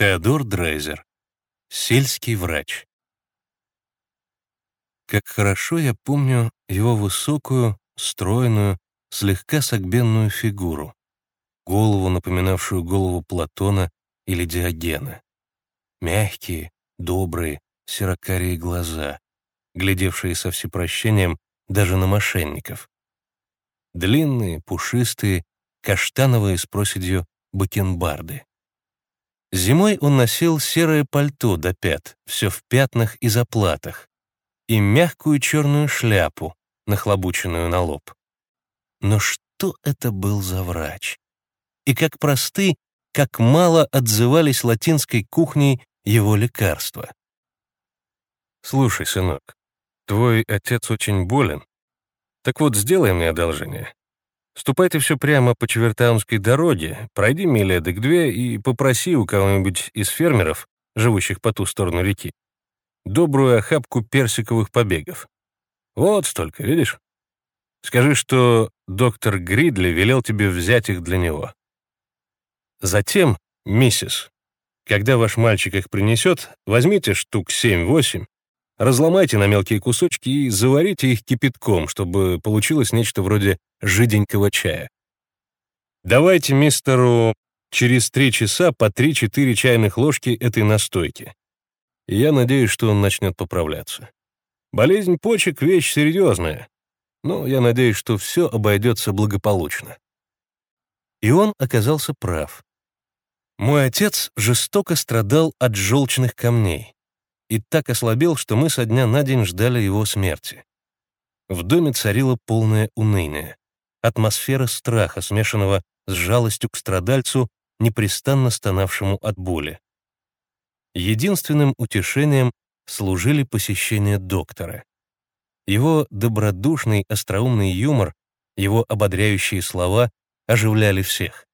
Теодор Дрейзер. Сельский врач. Как хорошо я помню его высокую, стройную, слегка согбенную фигуру, голову, напоминавшую голову Платона или Диогена. Мягкие, добрые, серокарие глаза, глядевшие со всепрощением даже на мошенников. Длинные, пушистые, каштановые с проседью бакенбарды. Зимой он носил серое пальто до пят, все в пятнах и заплатах, и мягкую черную шляпу, нахлобученную на лоб. Но что это был за врач? И как просты, как мало отзывались латинской кухней его лекарства. «Слушай, сынок, твой отец очень болен. Так вот, сделай мне одолжение. Ступай ты все прямо по Чевертаунской дороге, пройди миледок две и попроси у кого-нибудь из фермеров, живущих по ту сторону реки, добрую охапку персиковых побегов. Вот столько, видишь? Скажи, что доктор Гридли велел тебе взять их для него. Затем, миссис, когда ваш мальчик их принесет, возьмите штук семь-восемь, разломайте на мелкие кусочки и заварите их кипятком, чтобы получилось нечто вроде жиденького чая. Давайте мистеру через три часа по три-четыре чайных ложки этой настойки. Я надеюсь, что он начнет поправляться. Болезнь почек — вещь серьезная, но я надеюсь, что все обойдется благополучно. И он оказался прав. Мой отец жестоко страдал от желчных камней и так ослабел, что мы со дня на день ждали его смерти. В доме царило полное уныние атмосфера страха, смешанного с жалостью к страдальцу, непрестанно стонавшему от боли. Единственным утешением служили посещения доктора. Его добродушный, остроумный юмор, его ободряющие слова оживляли всех.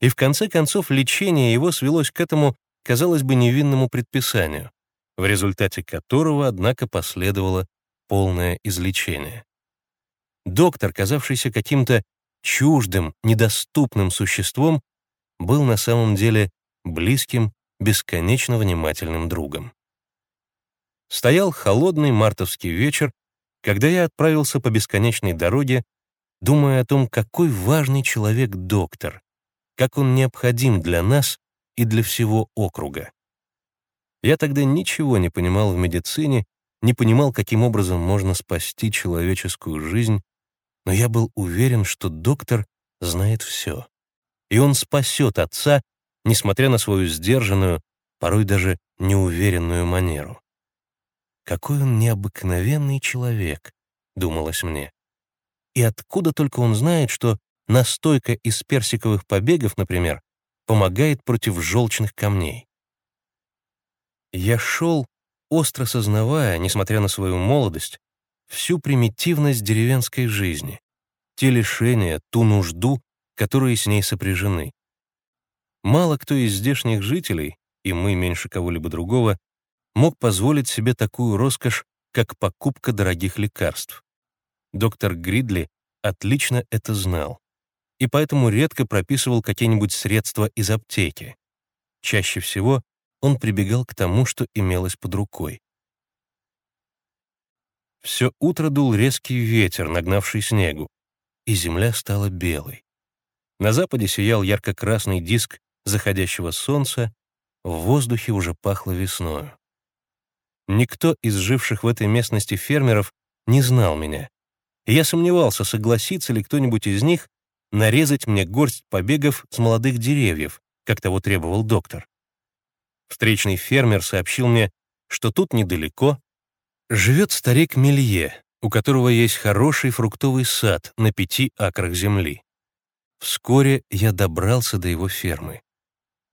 И в конце концов лечение его свелось к этому, казалось бы, невинному предписанию, в результате которого, однако, последовало полное излечение. Доктор, казавшийся каким-то чуждым, недоступным существом, был на самом деле близким, бесконечно внимательным другом. Стоял холодный мартовский вечер, когда я отправился по бесконечной дороге, думая о том, какой важный человек доктор, как он необходим для нас и для всего округа. Я тогда ничего не понимал в медицине, не понимал, каким образом можно спасти человеческую жизнь, но я был уверен, что доктор знает все. И он спасет отца, несмотря на свою сдержанную, порой даже неуверенную манеру. Какой он необыкновенный человек, думалось мне. И откуда только он знает, что настойка из персиковых побегов, например, помогает против желчных камней. Я шел, остро сознавая, несмотря на свою молодость, всю примитивность деревенской жизни, те лишения, ту нужду, которые с ней сопряжены. Мало кто из здешних жителей, и мы меньше кого-либо другого, мог позволить себе такую роскошь, как покупка дорогих лекарств. Доктор Гридли отлично это знал, и поэтому редко прописывал какие-нибудь средства из аптеки. Чаще всего он прибегал к тому, что имелось под рукой. Все утро дул резкий ветер, нагнавший снегу, и земля стала белой. На западе сиял ярко-красный диск заходящего солнца, в воздухе уже пахло весною. Никто из живших в этой местности фермеров не знал меня, я сомневался, согласится ли кто-нибудь из них нарезать мне горсть побегов с молодых деревьев, как того требовал доктор. Встречный фермер сообщил мне, что тут недалеко, Живет старик Мелье, у которого есть хороший фруктовый сад на пяти акрах земли. Вскоре я добрался до его фермы.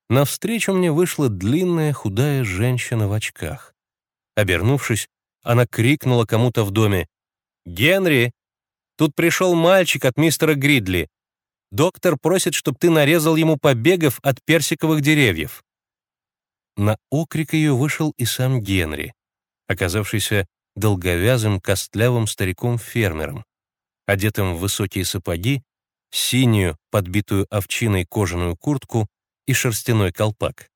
Навстречу мне вышла длинная худая женщина в очках. Обернувшись, она крикнула кому-то в доме «Генри, тут пришел мальчик от мистера Гридли. Доктор просит, чтобы ты нарезал ему побегов от персиковых деревьев». На окрик ее вышел и сам Генри оказавшийся долговязым, костлявым стариком-фермером, одетым в высокие сапоги, синюю, подбитую овчиной кожаную куртку и шерстяной колпак.